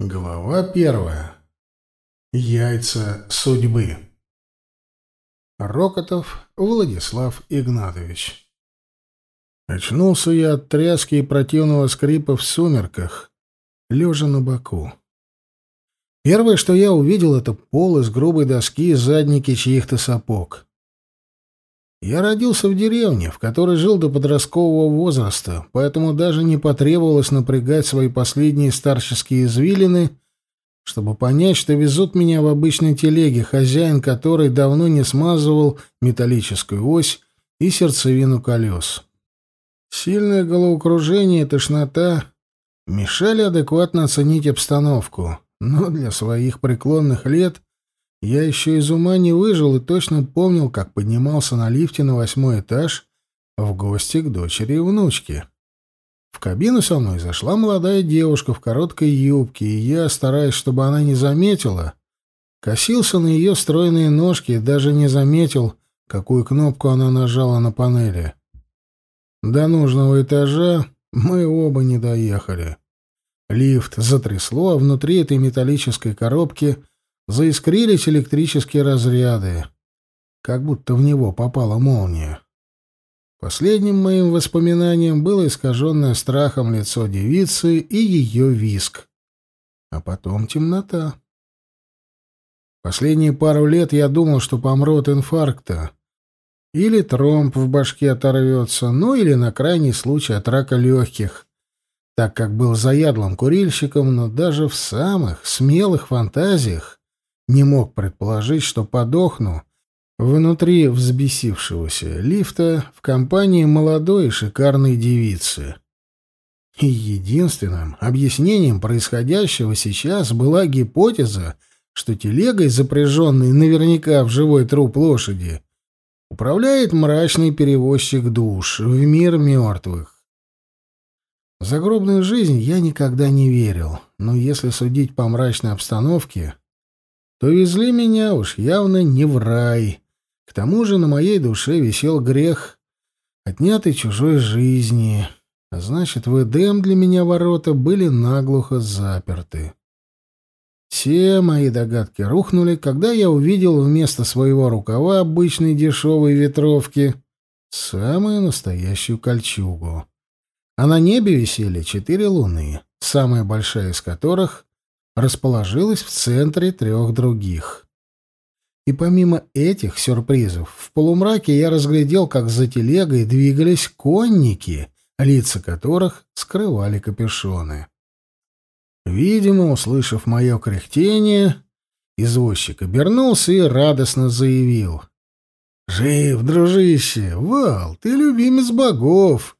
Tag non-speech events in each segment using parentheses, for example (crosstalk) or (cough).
Глава первая. Яйца судьбы. Рокотов Владислав Игнатович. Очнулся я от тряски и противного скрипа в сумерках, лежа на боку. Первое, что я увидел, это пол из грубой доски и задники чьих-то сапог. Я родился в деревне, в которой жил до подросткового возраста, поэтому даже не потребовалось напрягать свои последние старческие извилины, чтобы понять, что везут меня в обычной телеге, хозяин которой давно не смазывал металлическую ось и сердцевину колес. Сильное головокружение и тошнота мешали адекватно оценить обстановку, но для своих преклонных лет я еще из ума не выжил и точно помнил, как поднимался на лифте на восьмой этаж в гости к дочери и внучке. В кабину со мной зашла молодая девушка в короткой юбке, и я, стараясь, чтобы она не заметила, косился на ее стройные ножки и даже не заметил, какую кнопку она нажала на панели. До нужного этажа мы оба не доехали. Лифт затрясло, а внутри этой металлической коробки Заискрились электрические разряды, как будто в него попала молния. Последним моим воспоминанием было искаженное страхом лицо девицы и ее виск. А потом темнота. Последние пару лет я думал, что помру от инфаркта. Или тромб в башке оторвется, ну или на крайний случай от рака легких, так как был заядлым курильщиком, но даже в самых смелых фантазиях не мог предположить, что подохну внутри взбесившегося лифта в компании молодой и шикарной девицы. И единственным объяснением происходящего сейчас была гипотеза, что телегой, запряженной наверняка в живой труп лошади, управляет мрачный перевозчик душ в мир мертвых. В загробную жизнь я никогда не верил, но если судить по мрачной обстановке, то везли меня уж явно не в рай. К тому же на моей душе висел грех отнятой чужой жизни, а значит, в Эдем для меня ворота были наглухо заперты. Все мои догадки рухнули, когда я увидел вместо своего рукава обычной дешевой ветровки самую настоящую кольчугу. А на небе висели четыре луны, самая большая из которых расположилась в центре трех других. И помимо этих сюрпризов, в полумраке я разглядел, как за телегой двигались конники, лица которых скрывали капюшоны. Видимо, услышав мое кряхтение, извозчик обернулся и радостно заявил. «Жив, дружище! Вал, ты любимец богов!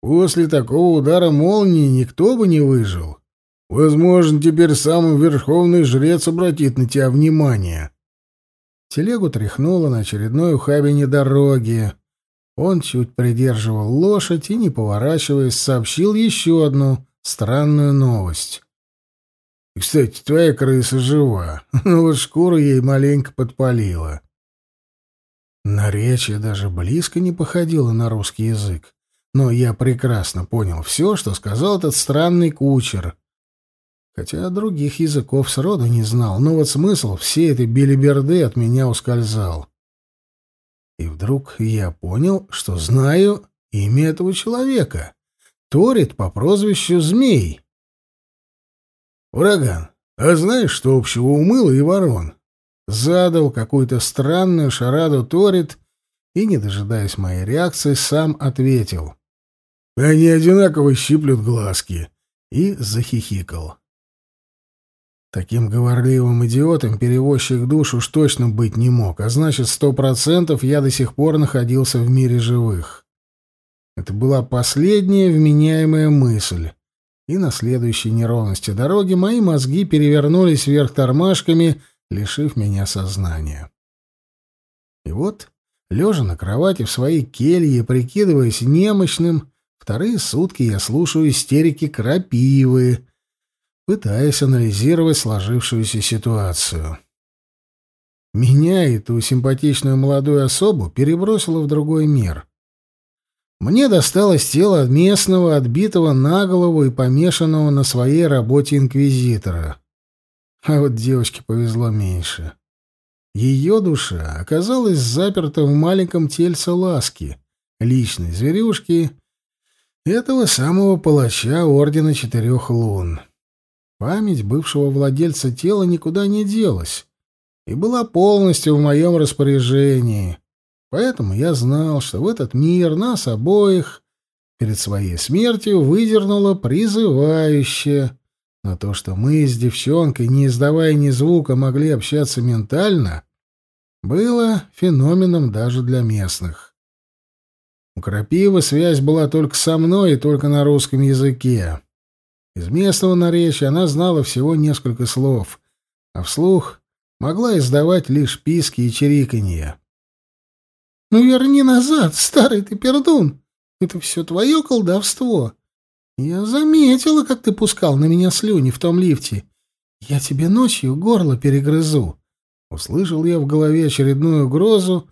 После такого удара молнии никто бы не выжил. Возможно, теперь самый верховный жрец обратит на тебя внимание. Телегу тряхнуло на очередной ухабине дороги. Он чуть придерживал лошадь и, не поворачиваясь, сообщил еще одну странную новость. «Кстати, твоя крыса жива, (laughs) но вот шкуру ей маленько подпалила». Наречие даже близко не походило на русский язык, но я прекрасно понял все, что сказал этот странный кучер — хотя других языков сроду не знал, но вот смысл всей этой белиберды от меня ускользал. И вдруг я понял, что знаю имя этого человека. Торит по прозвищу Змей. «Ураган, а знаешь, что общего у мыла и ворон?» Задал какую-то странную шараду Торит и, не дожидаясь моей реакции, сам ответил. «Они одинаково щиплют глазки» и захихикал. Таким говорливым идиотом перевозчик душ уж точно быть не мог, а значит, сто процентов я до сих пор находился в мире живых. Это была последняя вменяемая мысль. И на следующей неровности дороги мои мозги перевернулись вверх тормашками, лишив меня сознания. И вот, лежа на кровати в своей келье, прикидываясь немощным, вторые сутки я слушаю истерики крапивы, пытаясь анализировать сложившуюся ситуацию. Меня, эту симпатичную молодую особу, перебросило в другой мир. Мне досталось тело местного, отбитого на голову и помешанного на своей работе инквизитора. А вот девочке повезло меньше. Ее душа оказалась заперта в маленьком тельце ласки, личной зверюшки этого самого палача Ордена Четырех Лун. Память бывшего владельца тела никуда не делась и была полностью в моем распоряжении. Поэтому я знал, что в этот мир нас обоих перед своей смертью выдернуло призывающее. Но то, что мы с девчонкой, не издавая ни звука, могли общаться ментально, было феноменом даже для местных. У Крапивы связь была только со мной и только на русском языке. Из местного наречия она знала всего несколько слов, а вслух могла издавать лишь писки и чириканье. «Ну верни назад, старый ты пердун! Это все твое колдовство! Я заметила, как ты пускал на меня слюни в том лифте. Я тебе ночью горло перегрызу!» Услышал я в голове очередную угрозу,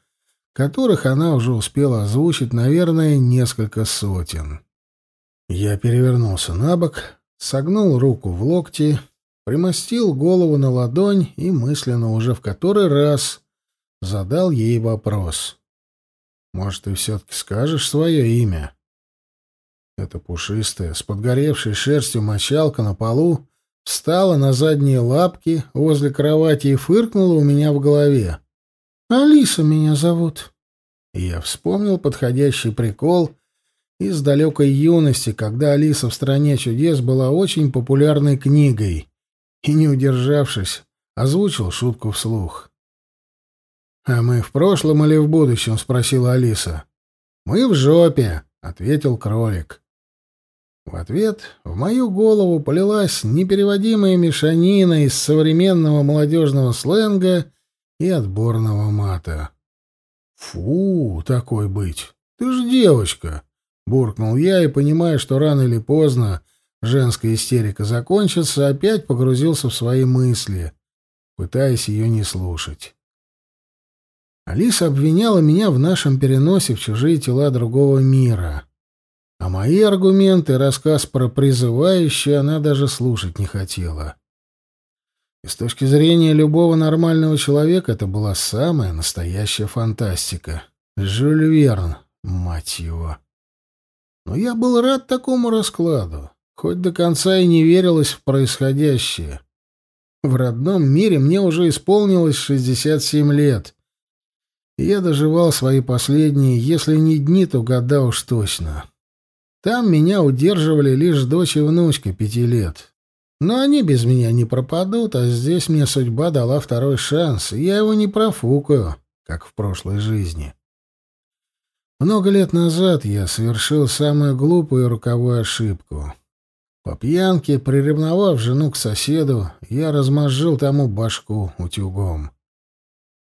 которых она уже успела озвучить, наверное, несколько сотен. Я перевернулся на бок, согнул руку в локти, примостил голову на ладонь и мысленно уже в который раз задал ей вопрос. «Может, ты все-таки скажешь свое имя?» Эта пушистая, с подгоревшей шерстью мочалка на полу встала на задние лапки возле кровати и фыркнула у меня в голове. Алиса меня зовут. И я вспомнил подходящий прикол из далекой юности, когда Алиса в стране чудес была очень популярной книгой, и, не удержавшись, озвучил шутку вслух. «А мы в прошлом или в будущем?» — спросила Алиса. «Мы в жопе», — ответил кролик. В ответ в мою голову полилась непереводимая мешанина из современного молодежного сленга и отборного мата. «Фу, такой быть! Ты ж девочка!» — буркнул я и, понимая, что рано или поздно женская истерика закончится, опять погрузился в свои мысли, пытаясь ее не слушать. Алиса обвиняла меня в нашем переносе в чужие тела другого мира. А мои аргументы, рассказ про призывающее она даже слушать не хотела. И с точки зрения любого нормального человека это была самая настоящая фантастика. Жюль Верн, мать его. Но я был рад такому раскладу, хоть до конца и не верилось в происходящее. В родном мире мне уже исполнилось 67 лет, и я доживал свои последние, если не дни, то года уж точно. Там меня удерживали лишь дочь и внучка пяти лет. Но они без меня не пропадут, а здесь мне судьба дала второй шанс, и я его не профукаю, как в прошлой жизни. Много лет назад я совершил самую глупую роковую ошибку. По пьянке, приревновав жену к соседу, я размозжил тому башку утюгом.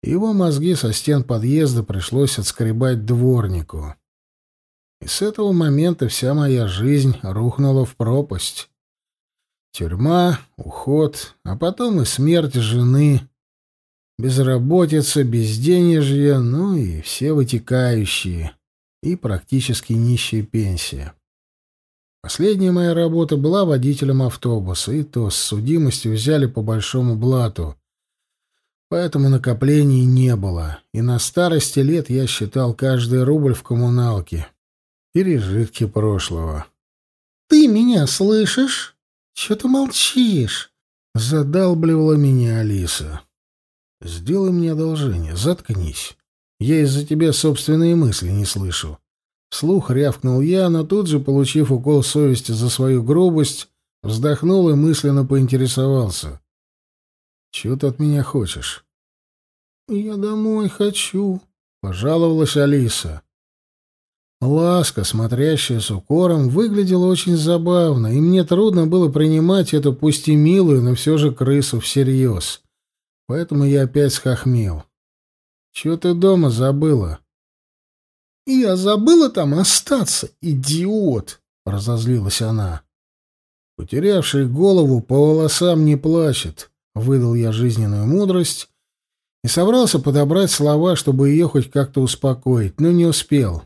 Его мозги со стен подъезда пришлось отскребать дворнику. И с этого момента вся моя жизнь рухнула в пропасть. Тюрьма, уход, а потом и смерть жены, безработица, безденежье, ну и все вытекающие, и практически нищая пенсия. Последняя моя работа была водителем автобуса, и то с судимостью взяли по большому блату. Поэтому накоплений не было, и на старости лет я считал каждый рубль в коммуналке. Пережитки прошлого. «Ты меня слышишь?» «Чего ты молчишь?» — задалбливала меня Алиса. «Сделай мне одолжение, заткнись. Я из-за тебя собственные мысли не слышу». Вслух рявкнул я, но тут же, получив укол совести за свою грубость, вздохнул и мысленно поинтересовался. «Чего ты от меня хочешь?» «Я домой хочу», — пожаловалась Алиса. Ласка, смотрящая с укором, выглядела очень забавно, и мне трудно было принимать эту пусть и милую, но все же крысу всерьез. Поэтому я опять схохмел. «Чего ты дома забыла?» «Я забыла там остаться, идиот!» — разозлилась она. «Потерявший голову по волосам не плачет», — выдал я жизненную мудрость и собрался подобрать слова, чтобы ее хоть как-то успокоить, но не успел.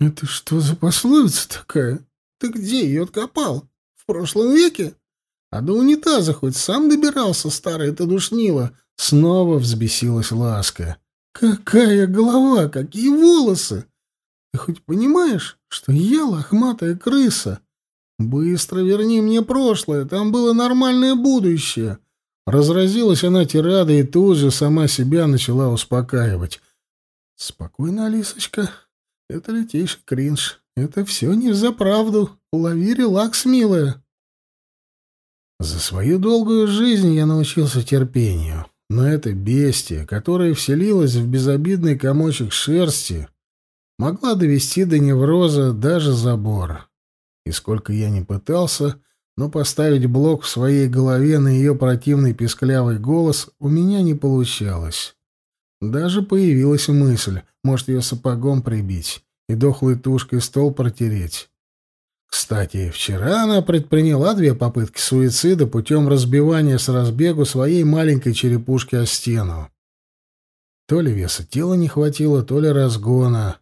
Это что за пословица такая? Ты где ее откопал? В прошлом веке? А до унитаза хоть сам добирался, старый ты душнила. Снова взбесилась ласка. Какая голова, какие волосы! Ты хоть понимаешь, что я лохматая крыса? Быстро верни мне прошлое, там было нормальное будущее. Разразилась она тирадой и тут же сама себя начала успокаивать. Спокойно, Алисочка, это летейший кринж. Это все не за правду. Лови релакс, милая. За свою долгую жизнь я научился терпению. Но это бестия, которая вселилась в безобидный комочек шерсти, могла довести до невроза даже забор. И сколько я не пытался, но поставить блок в своей голове на ее противный песклявый голос у меня не получалось. Даже появилась мысль, может, ее сапогом прибить и дохлой тушкой стол протереть. Кстати, вчера она предприняла две попытки суицида путем разбивания с разбегу своей маленькой черепушки о стену. То ли веса тела не хватило, то ли разгона.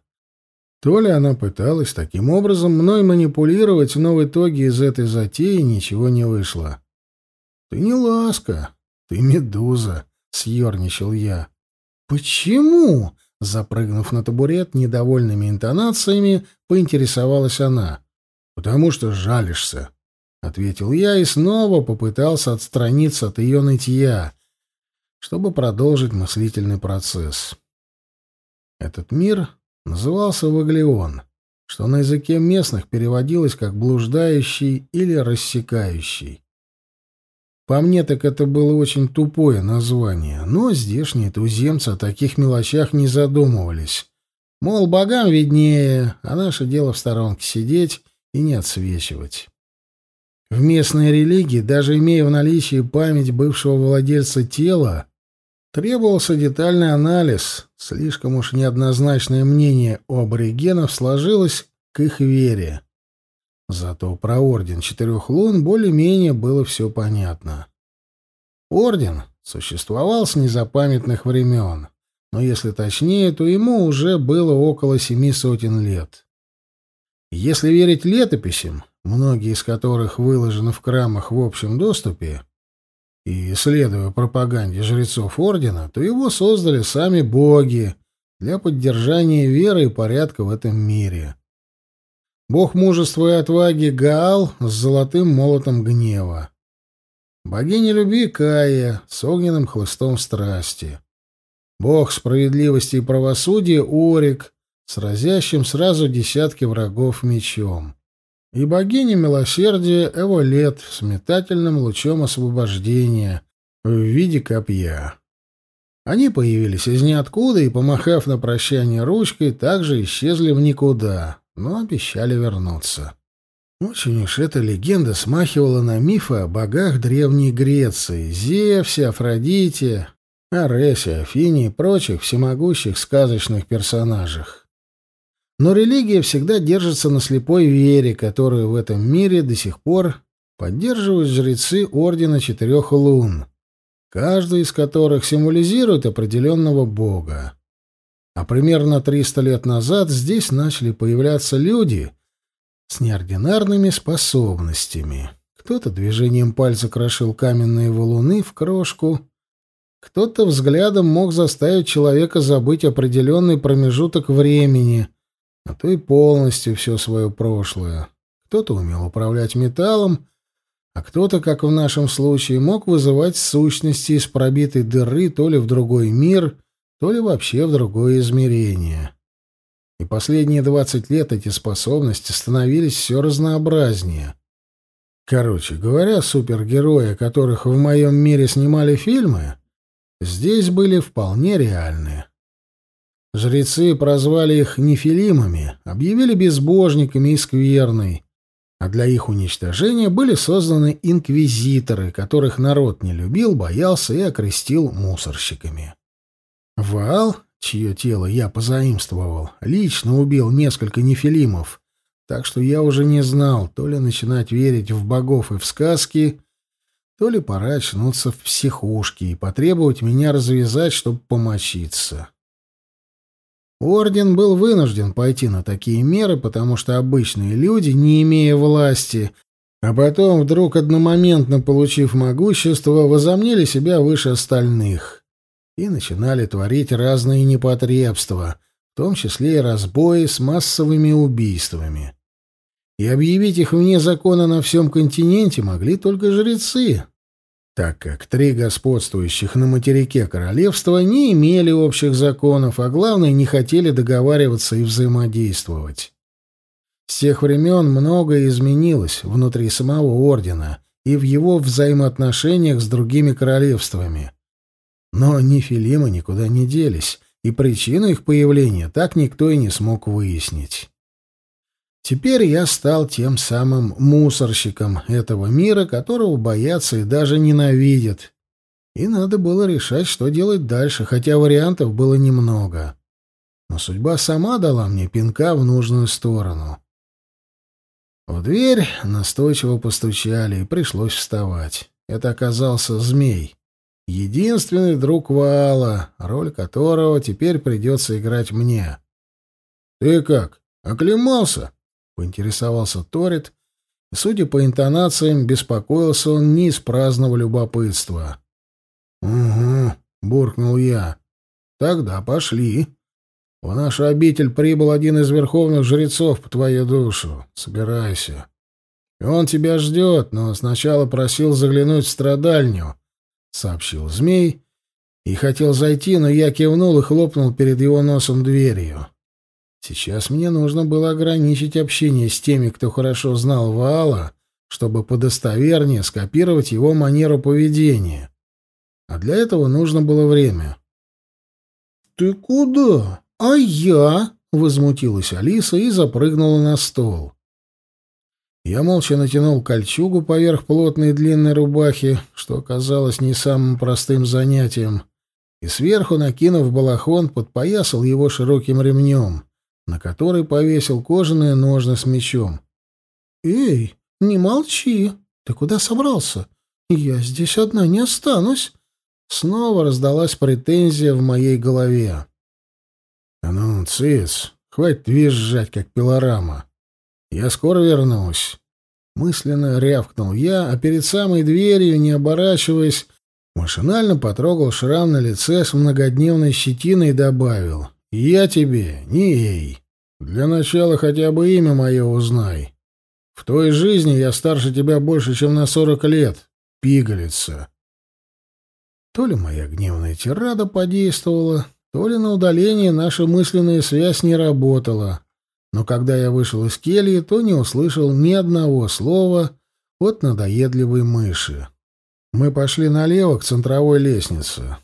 То ли она пыталась таким образом мной манипулировать, но в итоге из этой затеи ничего не вышло. «Ты не ласка, ты медуза», — съерничал я. «Почему?» — запрыгнув на табурет, недовольными интонациями, поинтересовалась она. «Потому что жалишься», — ответил я и снова попытался отстраниться от ее нытья, чтобы продолжить мыслительный процесс. Этот мир назывался Ваглеон, что на языке местных переводилось как «блуждающий» или «рассекающий». По мне так это было очень тупое название, но здешние туземцы о таких мелочах не задумывались. Мол, богам виднее, а наше дело в сторонке сидеть и не отсвечивать. В местной религии, даже имея в наличии память бывшего владельца тела, требовался детальный анализ. Слишком уж неоднозначное мнение у аборигенов сложилось к их вере. Зато про Орден Четырех Лун более-менее было все понятно. Орден существовал с незапамятных времен, но если точнее, то ему уже было около семи сотен лет. Если верить летописям, многие из которых выложены в храмах в общем доступе, и следуя пропаганде жрецов ордена, то его создали сами боги для поддержания веры и порядка в этом мире. Бог мужества и отваги Гаал с золотым молотом гнева. Богиня любви Кая с огненным хлыстом страсти. Бог справедливости и правосудия Орик с разящим сразу десятки врагов мечом. И богиня милосердия Эволет с метательным лучом освобождения в виде копья. Они появились из ниоткуда и, помахав на прощание ручкой, также исчезли в никуда, но обещали вернуться. Очень уж эта легенда смахивала на мифы о богах Древней Греции, Зевсе, Афродите, Аресе, Афине и прочих всемогущих сказочных персонажах. Но религия всегда держится на слепой вере, которую в этом мире до сих пор поддерживают жрецы Ордена Четырех Лун, каждый из которых символизирует определенного бога. А примерно 300 лет назад здесь начали появляться люди с неординарными способностями. Кто-то движением пальца крошил каменные валуны в крошку, кто-то взглядом мог заставить человека забыть определенный промежуток времени — а то и полностью все свое прошлое. Кто-то умел управлять металлом, а кто-то, как в нашем случае, мог вызывать сущности из пробитой дыры то ли в другой мир, то ли вообще в другое измерение. И последние двадцать лет эти способности становились все разнообразнее. Короче говоря, супергерои, которых в моем мире снимали фильмы, здесь были вполне реальные. Жрецы прозвали их нефилимами, объявили безбожниками и скверной, а для их уничтожения были созданы инквизиторы, которых народ не любил, боялся и окрестил мусорщиками. Ваал, чье тело я позаимствовал, лично убил несколько нефилимов, так что я уже не знал, то ли начинать верить в богов и в сказки, то ли пора очнуться в психушке и потребовать меня развязать, чтобы помочиться. Орден был вынужден пойти на такие меры, потому что обычные люди, не имея власти, а потом, вдруг одномоментно получив могущество, возомнили себя выше остальных и начинали творить разные непотребства, в том числе и разбои с массовыми убийствами. И объявить их вне закона на всем континенте могли только жрецы, так как три господствующих на материке королевства не имели общих законов, а главное, не хотели договариваться и взаимодействовать. С тех времен многое изменилось внутри самого ордена и в его взаимоотношениях с другими королевствами. Но нефилимы никуда не делись, и причину их появления так никто и не смог выяснить. Теперь я стал тем самым мусорщиком этого мира, которого боятся и даже ненавидят. И надо было решать, что делать дальше, хотя вариантов было немного. Но судьба сама дала мне пинка в нужную сторону. В дверь настойчиво постучали, и пришлось вставать. Это оказался змей. Единственный друг Вала, роль которого теперь придется играть мне. «Ты как, оклемался?» Поинтересовался Торит, и, судя по интонациям, беспокоился он не из праздного любопытства. «Угу», — буркнул я. «Тогда пошли. В нашу обитель прибыл один из верховных жрецов по твою душу. Собирайся. И он тебя ждет, но сначала просил заглянуть в страдальню», — сообщил змей, и хотел зайти, но я кивнул и хлопнул перед его носом дверью. Сейчас мне нужно было ограничить общение с теми, кто хорошо знал Ваала, чтобы подостовернее скопировать его манеру поведения. А для этого нужно было время. «Ты куда? А я?» — возмутилась Алиса и запрыгнула на стол. Я молча натянул кольчугу поверх плотной длинной рубахи, что оказалось не самым простым занятием, и сверху, накинув балахон, подпоясал его широким ремнем на который повесил кожаные ножны с мечом. «Эй, не молчи! Ты куда собрался? Я здесь одна не останусь!» Снова раздалась претензия в моей голове. «А ну, цыц, хватит визжать, как пилорама. Я скоро вернусь». Мысленно рявкнул я, а перед самой дверью, не оборачиваясь, машинально потрогал шрам на лице с многодневной щетиной и добавил. Я тебе не ей. Для начала хотя бы имя мое узнай. В той жизни я старше тебя больше, чем на сорок лет, пигалица. То ли моя гневная тирада подействовала, то ли на удаление наша мысленная связь не работала. Но когда я вышел из кельи, то не услышал ни одного слова от надоедливой мыши. Мы пошли налево к центровой лестнице.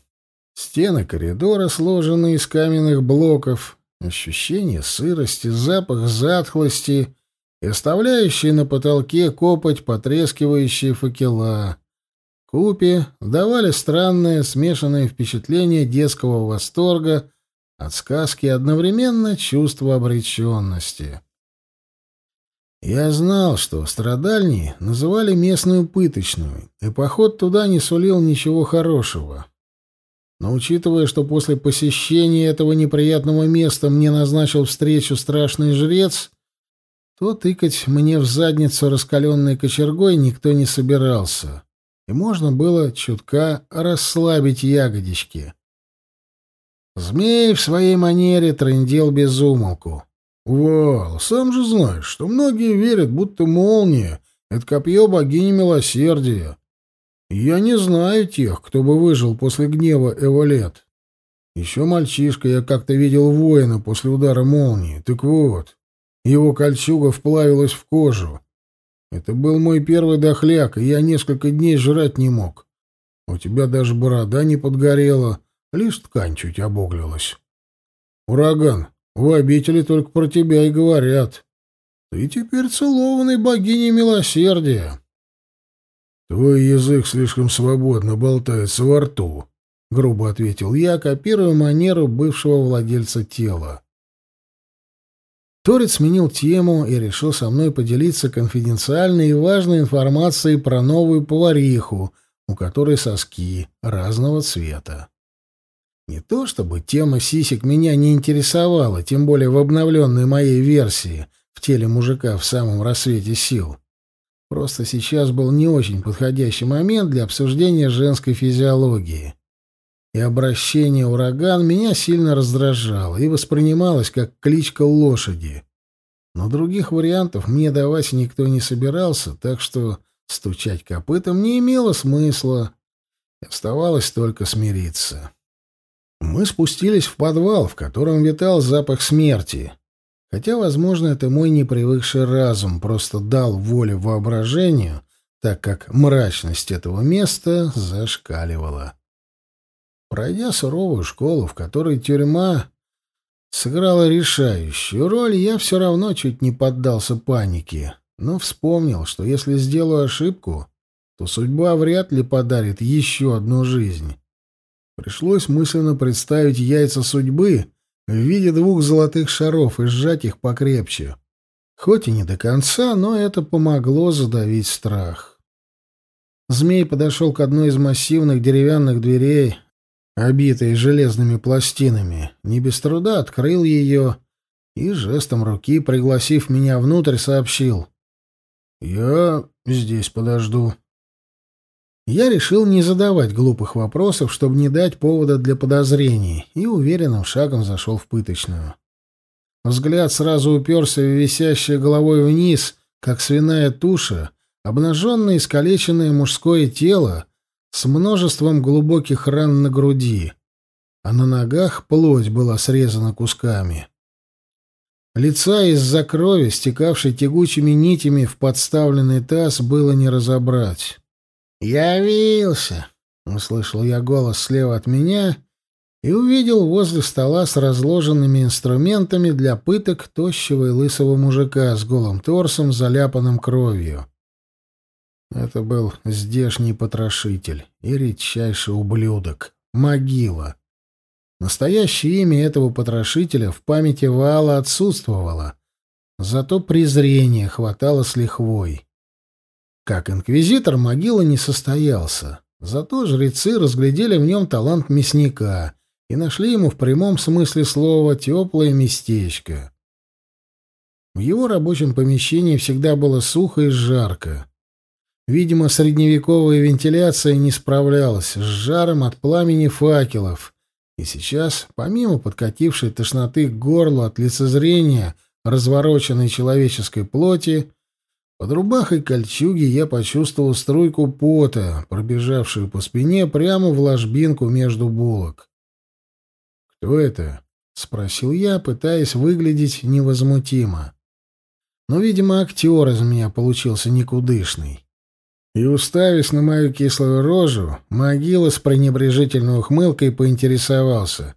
Стены коридора, сложенные из каменных блоков, ощущение сырости, запах затхлости и оставляющие на потолке копоть потрескивающие факела. Купе давали странное смешанное впечатление детского восторга от сказки одновременно чувство обреченности. Я знал, что страдальни называли местную пыточную, и поход туда не сулил ничего хорошего. Но учитывая, что после посещения этого неприятного места мне назначил встречу страшный жрец, то тыкать мне в задницу раскаленной кочергой никто не собирался, и можно было чутка расслабить ягодички. Змей в своей манере трындел без умолку. «Вал, сам же знаешь, что многие верят, будто молния — это копье богини милосердия. Я не знаю тех, кто бы выжил после гнева Эволет. Еще мальчишка я как-то видел воина после удара молнии. Так вот, его кольчуга вплавилась в кожу. Это был мой первый дохляк, и я несколько дней жрать не мог. У тебя даже борода не подгорела, лишь ткань чуть обуглилась. Ураган, в обители только про тебя и говорят. Ты теперь целованный богиней милосердия. «Твой язык слишком свободно болтается во рту», — грубо ответил я, копируя манеру бывшего владельца тела. Торец сменил тему и решил со мной поделиться конфиденциальной и важной информацией про новую повариху, у которой соски разного цвета. Не то чтобы тема сисек меня не интересовала, тем более в обновленной моей версии в теле мужика в самом рассвете сил. Просто сейчас был не очень подходящий момент для обсуждения женской физиологии. И обращение «ураган» меня сильно раздражало и воспринималось как кличка лошади. Но других вариантов мне давать никто не собирался, так что стучать копытом не имело смысла. Оставалось только смириться. Мы спустились в подвал, в котором витал запах смерти. Хотя, возможно, это мой непривыкший разум просто дал волю воображению, так как мрачность этого места зашкаливала. Пройдя суровую школу, в которой тюрьма сыграла решающую роль, я все равно чуть не поддался панике, но вспомнил, что если сделаю ошибку, то судьба вряд ли подарит еще одну жизнь. Пришлось мысленно представить яйца судьбы в виде двух золотых шаров и сжать их покрепче. Хоть и не до конца, но это помогло задавить страх. Змей подошел к одной из массивных деревянных дверей, обитой железными пластинами, не без труда открыл ее и жестом руки, пригласив меня внутрь, сообщил. «Я здесь подожду». Я решил не задавать глупых вопросов, чтобы не дать повода для подозрений, и уверенным шагом зашел в пыточную. Взгляд сразу уперся в висящее головой вниз, как свиная туша, обнаженное искалеченное мужское тело с множеством глубоких ран на груди, а на ногах плоть была срезана кусками. Лица из-за крови, стекавшей тягучими нитями в подставленный таз, было не разобрать. «Явился!» — услышал я голос слева от меня и увидел возле стола с разложенными инструментами для пыток тощего и лысого мужика с голым торсом, заляпанным кровью. Это был здешний потрошитель и редчайший ублюдок — могила. Настоящее имя этого потрошителя в памяти Вала отсутствовало, зато презрение хватало с лихвой. Как инквизитор могила не состоялся, зато жрецы разглядели в нем талант мясника и нашли ему в прямом смысле слова теплое местечко. В его рабочем помещении всегда было сухо и жарко. Видимо, средневековая вентиляция не справлялась с жаром от пламени факелов, и сейчас, помимо подкатившей тошноты к горлу от лицезрения развороченной человеческой плоти, под рубахой кольчуги я почувствовал струйку пота, пробежавшую по спине прямо в ложбинку между булок. «Кто это?» — спросил я, пытаясь выглядеть невозмутимо. Но, видимо, актер из меня получился никудышный. И, уставясь на мою кислую рожу, могила с пренебрежительной ухмылкой поинтересовался.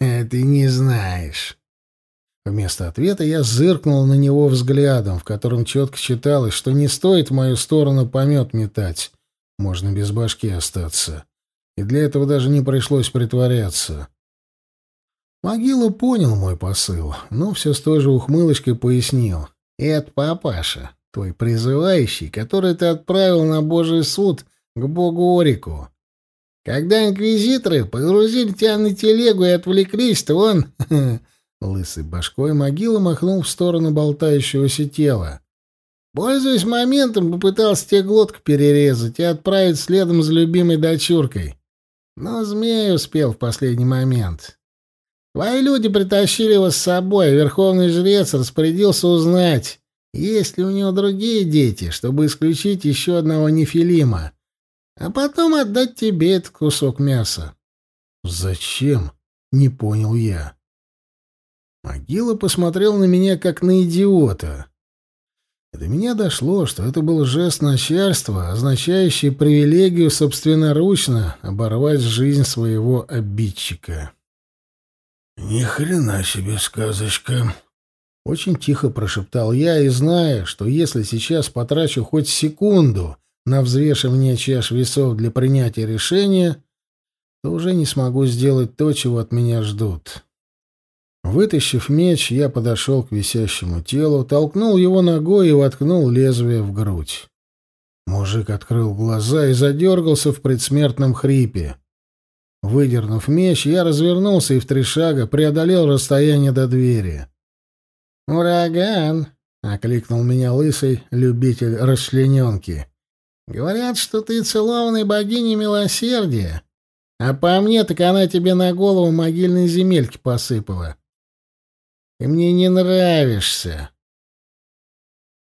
«Это не знаешь». Вместо ответа я зыркнул на него взглядом, в котором четко читалось, что не стоит в мою сторону помет метать. Можно без башки остаться. И для этого даже не пришлось притворяться. Могила понял мой посыл, но все с той же ухмылочкой пояснил. «Это папаша, твой призывающий, который ты отправил на Божий суд к богу Орику. Когда инквизиторы погрузили тебя на телегу и отвлеклись, то он (laughs) Лысый башкой могила махнул в сторону болтающегося тела. Пользуясь моментом, попытался тебе глотку перерезать и отправить следом за любимой дочуркой. Но змей успел в последний момент. Твои люди притащили его с собой, а верховный жрец распорядился узнать, есть ли у него другие дети, чтобы исключить еще одного нефилима, а потом отдать тебе этот кусок мяса. «Зачем?» — не понял я. Могила посмотрел на меня, как на идиота. И до меня дошло, что это был жест начальства, означающий привилегию собственноручно оборвать жизнь своего обидчика. «Ни хрена себе сказочка!» Очень тихо прошептал я, и зная, что если сейчас потрачу хоть секунду на взвешивание чаш весов для принятия решения, то уже не смогу сделать то, чего от меня ждут. Вытащив меч, я подошел к висящему телу, толкнул его ногой и воткнул лезвие в грудь. Мужик открыл глаза и задергался в предсмертном хрипе. Выдернув меч, я развернулся и в три шага преодолел расстояние до двери. «Ураган!» — окликнул меня лысый любитель расчлененки. «Говорят, что ты целованный богиней милосердия, а по мне так она тебе на голову могильной земельки посыпала. Ты мне не нравишься».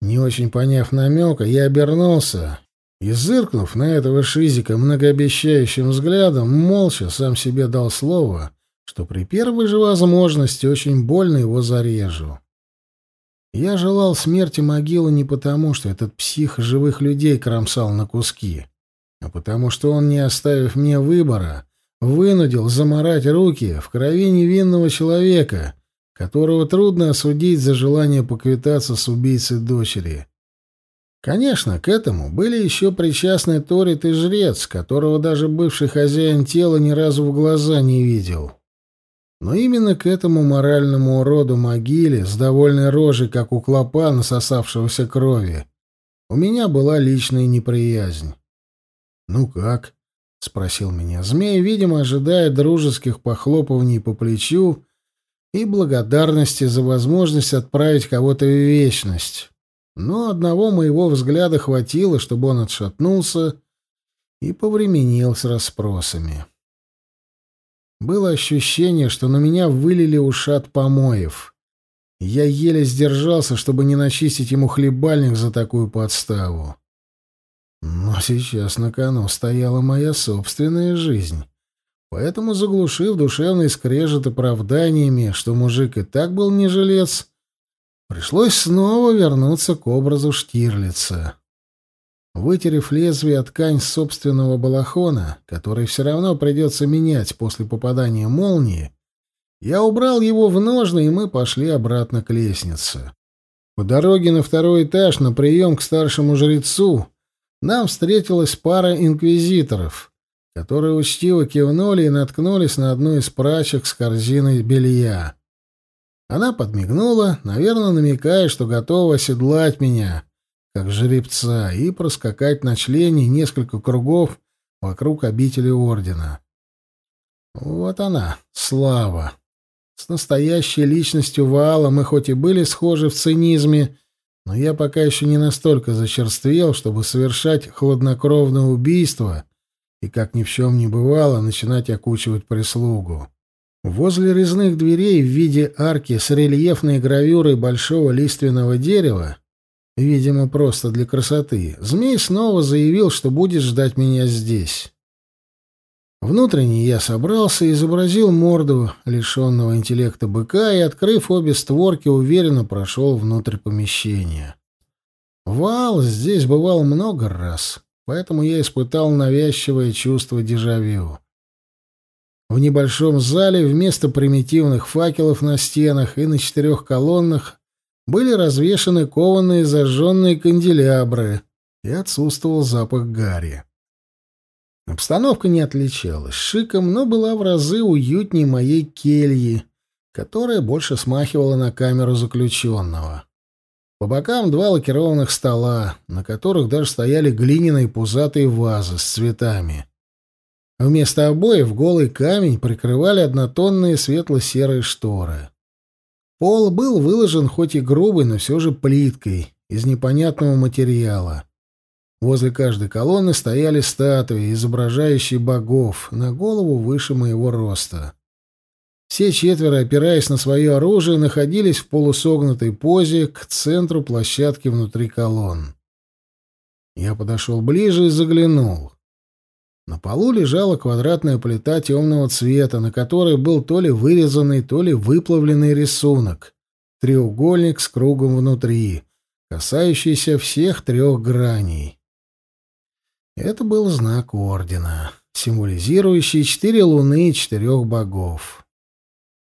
Не очень поняв намека, я обернулся и, зыркнув на этого шизика многообещающим взглядом, молча сам себе дал слово, что при первой же возможности очень больно его зарежу. Я желал смерти могилы не потому, что этот псих живых людей кромсал на куски, а потому что он, не оставив мне выбора, вынудил заморать руки в крови невинного человека, которого трудно осудить за желание поквитаться с убийцей дочери. Конечно, к этому были еще причастны Торит и жрец, которого даже бывший хозяин тела ни разу в глаза не видел. Но именно к этому моральному уроду могиле, с довольной рожей, как у клопа, насосавшегося крови, у меня была личная неприязнь. «Ну как?» — спросил меня змей, видимо, ожидая дружеских похлопываний по плечу и благодарности за возможность отправить кого-то в вечность но одного моего взгляда хватило, чтобы он отшатнулся и повременил с расспросами. Было ощущение, что на меня вылили ушат помоев. Я еле сдержался, чтобы не начистить ему хлебальник за такую подставу. Но сейчас на кону стояла моя собственная жизнь. Поэтому, заглушив душевный скрежет оправданиями, что мужик и так был не жилец, Пришлось снова вернуться к образу Штирлица. Вытерев лезвие ткань собственного балахона, который все равно придется менять после попадания молнии, я убрал его в ножны, и мы пошли обратно к лестнице. По дороге на второй этаж на прием к старшему жрецу нам встретилась пара инквизиторов, которые учтиво кивнули и наткнулись на одну из прачек с корзиной белья. Она подмигнула, наверное, намекая, что готова оседлать меня, как жеребца, и проскакать на члене несколько кругов вокруг обители ордена. Вот она, слава. С настоящей личностью Ваала мы хоть и были схожи в цинизме, но я пока еще не настолько зачерствел, чтобы совершать хладнокровное убийство и, как ни в чем не бывало, начинать окучивать прислугу. Возле резных дверей в виде арки с рельефной гравюрой большого лиственного дерева, видимо, просто для красоты, змей снова заявил, что будет ждать меня здесь. Внутренне я собрался, изобразил морду лишенного интеллекта быка и, открыв обе створки, уверенно прошел внутрь помещения. Вал здесь бывал много раз, поэтому я испытал навязчивое чувство дежавю. В небольшом зале вместо примитивных факелов на стенах и на четырех колоннах были развешаны кованые зажженные канделябры, и отсутствовал запах гари. Обстановка не отличалась шиком, но была в разы уютнее моей кельи, которая больше смахивала на камеру заключенного. По бокам два лакированных стола, на которых даже стояли глиняные пузатые вазы с цветами. Вместо обоев голый камень прикрывали однотонные светло-серые шторы. Пол был выложен хоть и грубой, но все же плиткой из непонятного материала. Возле каждой колонны стояли статуи, изображающие богов, на голову выше моего роста. Все четверо, опираясь на свое оружие, находились в полусогнутой позе к центру площадки внутри колонн. Я подошел ближе и заглянул. На полу лежала квадратная плита темного цвета, на которой был то ли вырезанный, то ли выплавленный рисунок. Треугольник с кругом внутри, касающийся всех трех граней. Это был знак ордена, символизирующий четыре луны и четырех богов.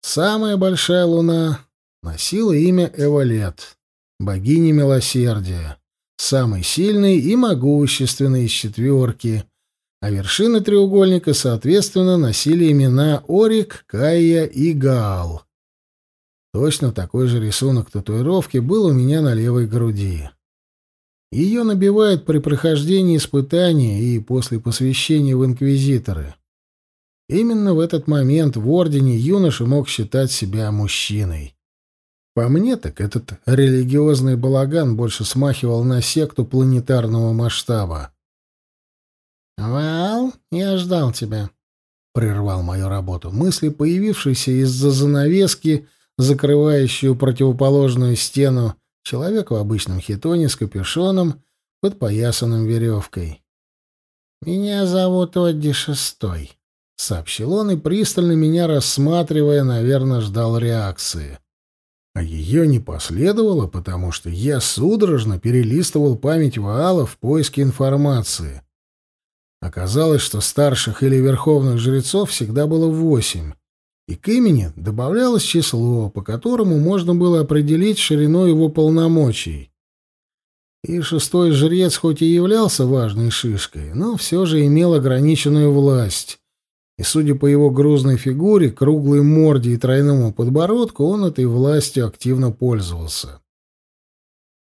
Самая большая луна носила имя Эвалет, богини милосердия, самый сильный и могущественный из четверки — а вершины треугольника, соответственно, носили имена Орик, Кайя и Гаал. Точно такой же рисунок татуировки был у меня на левой груди. Ее набивают при прохождении испытания и после посвящения в инквизиторы. Именно в этот момент в Ордене юноша мог считать себя мужчиной. По мне так этот религиозный балаган больше смахивал на секту планетарного масштаба. «Вал, я ждал тебя», — прервал мою работу. Мысли, появившиеся из-за занавески, закрывающую противоположную стену, человек в обычном хитоне с капюшоном, подпоясанным веревкой. «Меня зовут Одди Шестой», — сообщил он и, пристально меня рассматривая, наверное, ждал реакции. А ее не последовало, потому что я судорожно перелистывал память Ваала в поиске информации. Оказалось, что старших или верховных жрецов всегда было восемь, и к имени добавлялось число, по которому можно было определить ширину его полномочий. И шестой жрец хоть и являлся важной шишкой, но все же имел ограниченную власть. И, судя по его грузной фигуре, круглой морде и тройному подбородку, он этой властью активно пользовался.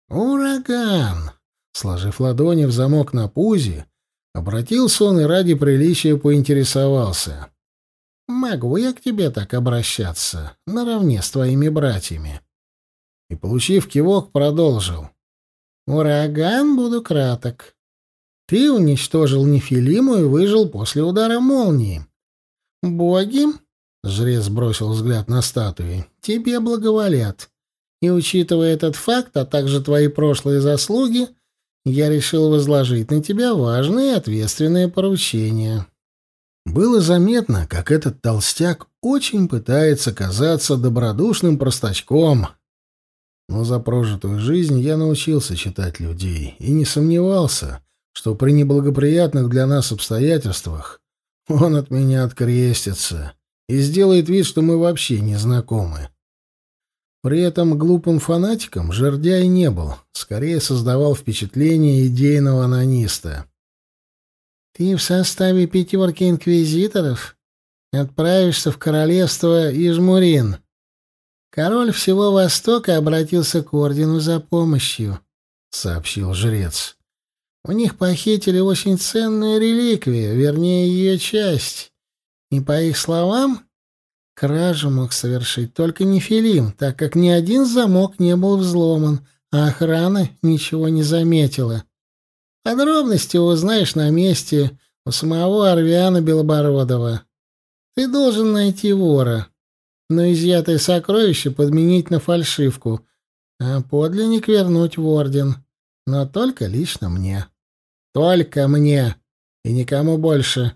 «Ураган!» Сложив ладони в замок на пузе, обратился он и ради приличия поинтересовался. «Могу я к тебе так обращаться, наравне с твоими братьями?» И, получив кивок, продолжил. Ураган, буду краток. Ты уничтожил Нефилиму и выжил после удара молнии. Боги, — жрец бросил взгляд на статуи, — тебе благоволят. И, учитывая этот факт, а также твои прошлые заслуги, я решил возложить на тебя важные и ответственные поручения. Было заметно, как этот толстяк очень пытается казаться добродушным простачком, но за прожитую жизнь я научился читать людей и не сомневался, что при неблагоприятных для нас обстоятельствах он от меня открестится и сделает вид, что мы вообще не знакомы. При этом глупым фанатиком жердяй не был, скорее создавал впечатление идейного анониста. «Ты в составе пятерки инквизиторов отправишься в королевство Ижмурин», Король всего Востока обратился к ордену за помощью, сообщил жрец. У них похитили очень ценную реликвию, вернее, ее часть. И по их словам, кражу мог совершить только Нефилим, так как ни один замок не был взломан, а охрана ничего не заметила. Подробности узнаешь на месте у самого Арвиана Белобородова. Ты должен найти вора но изъятое сокровище подменить на фальшивку, а подлинник вернуть в орден. Но только лично мне. Только мне. И никому больше.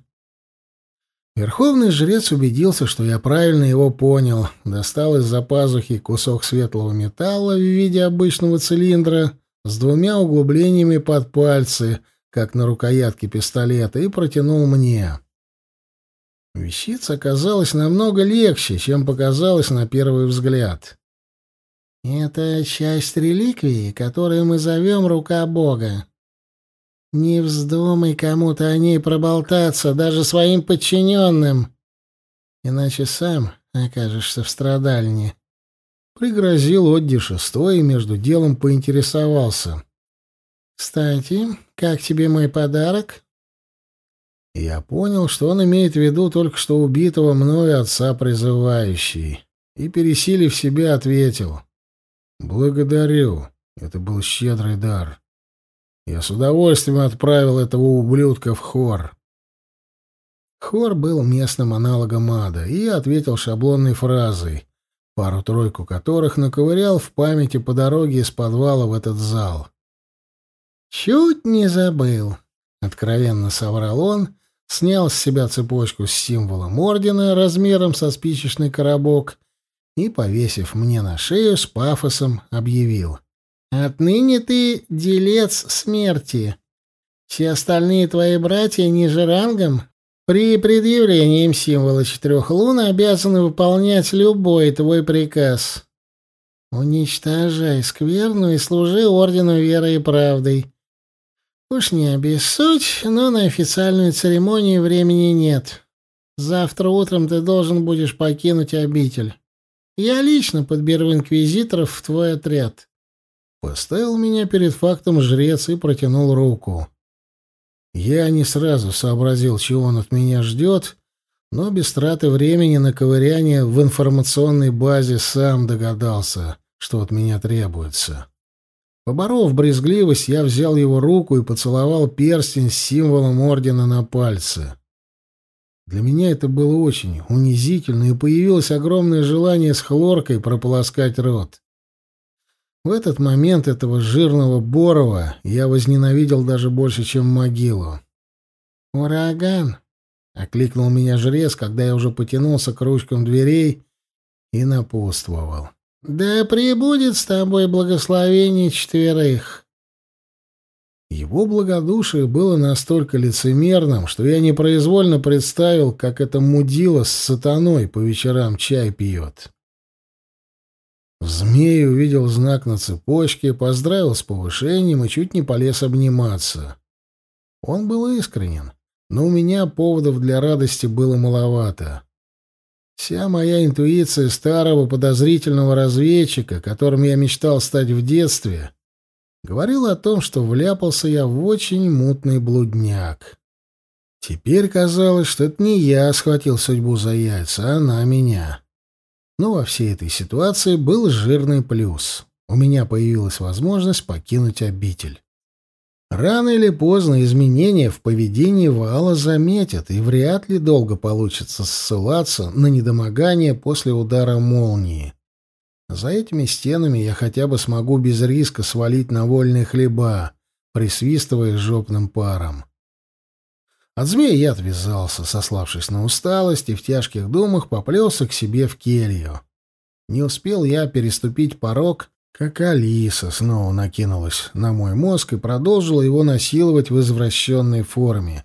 Верховный жрец убедился, что я правильно его понял, достал из-за пазухи кусок светлого металла в виде обычного цилиндра с двумя углублениями под пальцы, как на рукоятке пистолета, и протянул мне. Вещица оказалась намного легче, чем показалось на первый взгляд. «Это часть реликвии, которую мы зовем «Рука Бога». Не вздумай кому-то о ней проболтаться, даже своим подчиненным, иначе сам окажешься в страдальне». Пригрозил Одди шестой и между делом поинтересовался. «Кстати, как тебе мой подарок?» Я понял, что он имеет в виду только что убитого мною отца призывающий, и, пересилив себя, ответил. «Благодарю. Это был щедрый дар. Я с удовольствием отправил этого ублюдка в хор». Хор был местным аналогом ада, и ответил шаблонной фразой, пару-тройку которых наковырял в памяти по дороге из подвала в этот зал. «Чуть не забыл», — откровенно соврал он, снял с себя цепочку с символом ордена размером со спичечный коробок и, повесив мне на шею, с пафосом объявил. «Отныне ты делец смерти. Все остальные твои братья ниже рангом при предъявлении им символа четырех лун обязаны выполнять любой твой приказ. Уничтожай скверну и служи ордену верой и правдой. Уж не обессудь, но на официальную церемонию времени нет. Завтра утром ты должен будешь покинуть обитель. Я лично подберу инквизиторов в твой отряд. Поставил меня перед фактом жрец и протянул руку. Я не сразу сообразил, чего он от меня ждет, но без траты времени на ковыряние в информационной базе сам догадался, что от меня требуется. Поборов брезгливость, я взял его руку и поцеловал перстень с символом ордена на пальце. Для меня это было очень унизительно, и появилось огромное желание с хлоркой прополоскать рот. В этот момент этого жирного Борова я возненавидел даже больше, чем могилу. «Ураган!» — окликнул меня жрец, когда я уже потянулся к ручкам дверей и напутствовал. «Да пребудет с тобой благословение четверых!» Его благодушие было настолько лицемерным, что я непроизвольно представил, как это мудила с сатаной по вечерам чай пьет. В увидел знак на цепочке, поздравил с повышением и чуть не полез обниматься. Он был искренен, но у меня поводов для радости было маловато. Вся моя интуиция старого подозрительного разведчика, которым я мечтал стать в детстве, говорила о том, что вляпался я в очень мутный блудняк. Теперь казалось, что это не я схватил судьбу за яйца, а она меня. Но во всей этой ситуации был жирный плюс. У меня появилась возможность покинуть обитель. Рано или поздно изменения в поведении Вала заметят, и вряд ли долго получится ссылаться на недомогание после удара молнии. За этими стенами я хотя бы смогу без риска свалить на вольные хлеба, присвистывая жопным паром. От змея я отвязался, сославшись на усталость, и в тяжких думах поплелся к себе в келью. Не успел я переступить порог, как Алиса снова накинулась на мой мозг и продолжила его насиловать в извращенной форме.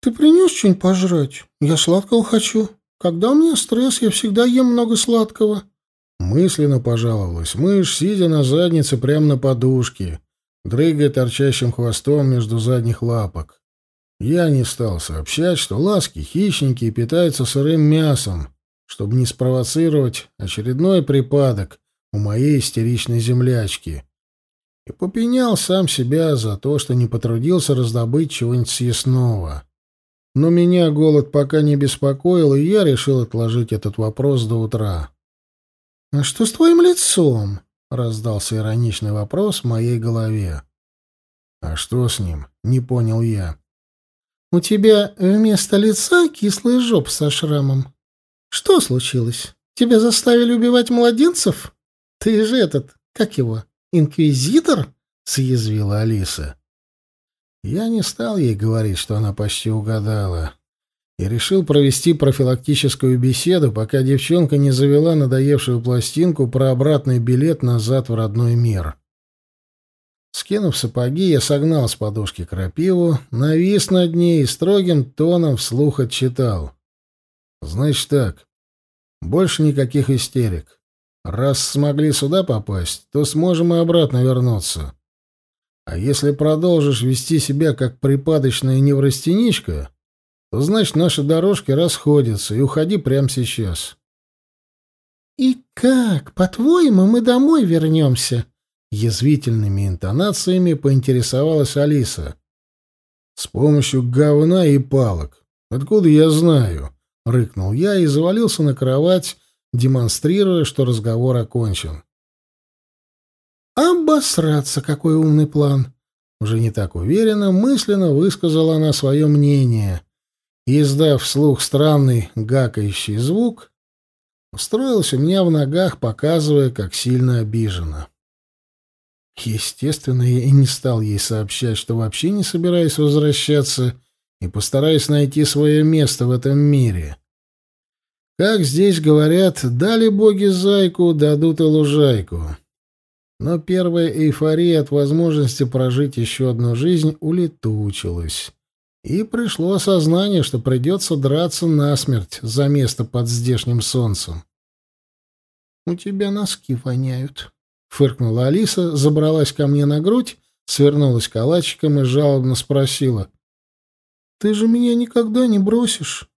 «Ты принес что-нибудь пожрать? Я сладкого хочу. Когда у меня стресс, я всегда ем много сладкого». Мысленно пожаловалась мышь, сидя на заднице прямо на подушке, дрыгая торчащим хвостом между задних лапок. Я не стал сообщать, что ласки хищники питаются сырым мясом, чтобы не спровоцировать очередной припадок у моей истеричной землячки. И попенял сам себя за то, что не потрудился раздобыть чего-нибудь съестного. Но меня голод пока не беспокоил, и я решил отложить этот вопрос до утра. «А что с твоим лицом?» — раздался ироничный вопрос в моей голове. «А что с ним?» — не понял я. «У тебя вместо лица кислый жоп со шрамом. Что случилось? Тебя заставили убивать младенцев? Ты же этот, как его, инквизитор?» — съязвила Алиса. Я не стал ей говорить, что она почти угадала и решил провести профилактическую беседу, пока девчонка не завела надоевшую пластинку про обратный билет назад в родной мир. Скинув сапоги, я согнал с подушки крапиву, навис над ней и строгим тоном вслух отчитал. «Значит так, больше никаких истерик. Раз смогли сюда попасть, то сможем и обратно вернуться. А если продолжишь вести себя как припадочная неврастеничка, то значит наши дорожки расходятся, и уходи прямо сейчас. «И как, по-твоему, мы домой вернемся?» Язвительными интонациями поинтересовалась Алиса. «С помощью говна и палок. Откуда я знаю?» — рыкнул я и завалился на кровать, демонстрируя, что разговор окончен. «Обосраться, какой умный план!» Уже не так уверенно, мысленно высказала она свое мнение — издав вслух странный гакающий звук, устроилась у меня в ногах, показывая, как сильно обижена. Естественно, я и не стал ей сообщать, что вообще не собираюсь возвращаться и постараюсь найти свое место в этом мире. Как здесь говорят, дали боги зайку, дадут и лужайку. Но первая эйфория от возможности прожить еще одну жизнь улетучилась и пришло осознание, что придется драться насмерть за место под здешним солнцем. «У тебя носки воняют», — фыркнула Алиса, забралась ко мне на грудь, свернулась калачиком и жалобно спросила. «Ты же меня никогда не бросишь?»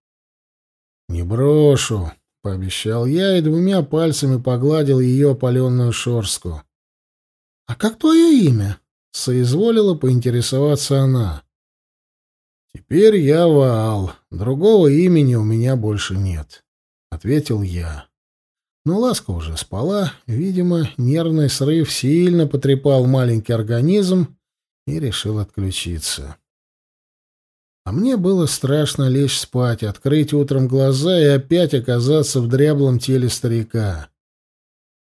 «Не брошу», — пообещал я и двумя пальцами погладил ее опаленную шорстку. «А как твое имя?» — соизволила поинтересоваться она. «Теперь я Ваал», другого имени у меня больше нет», — ответил я. Но Ласка уже спала, видимо, нервный срыв сильно потрепал маленький организм и решил отключиться. А мне было страшно лечь спать, открыть утром глаза и опять оказаться в дряблом теле старика.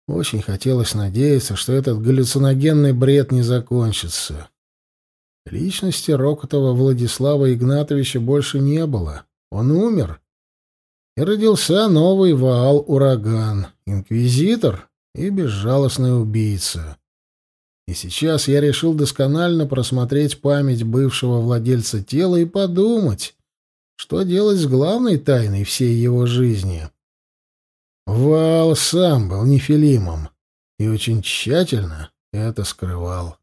Очень хотелось надеяться, что этот галлюциногенный бред не закончится. Личности Рокотова Владислава Игнатовича больше не было. Он умер. И родился новый Ваал-ураган, инквизитор и безжалостный убийца. И сейчас я решил досконально просмотреть память бывшего владельца тела и подумать, что делать с главной тайной всей его жизни. Вал сам был нефилимом и очень тщательно это скрывал.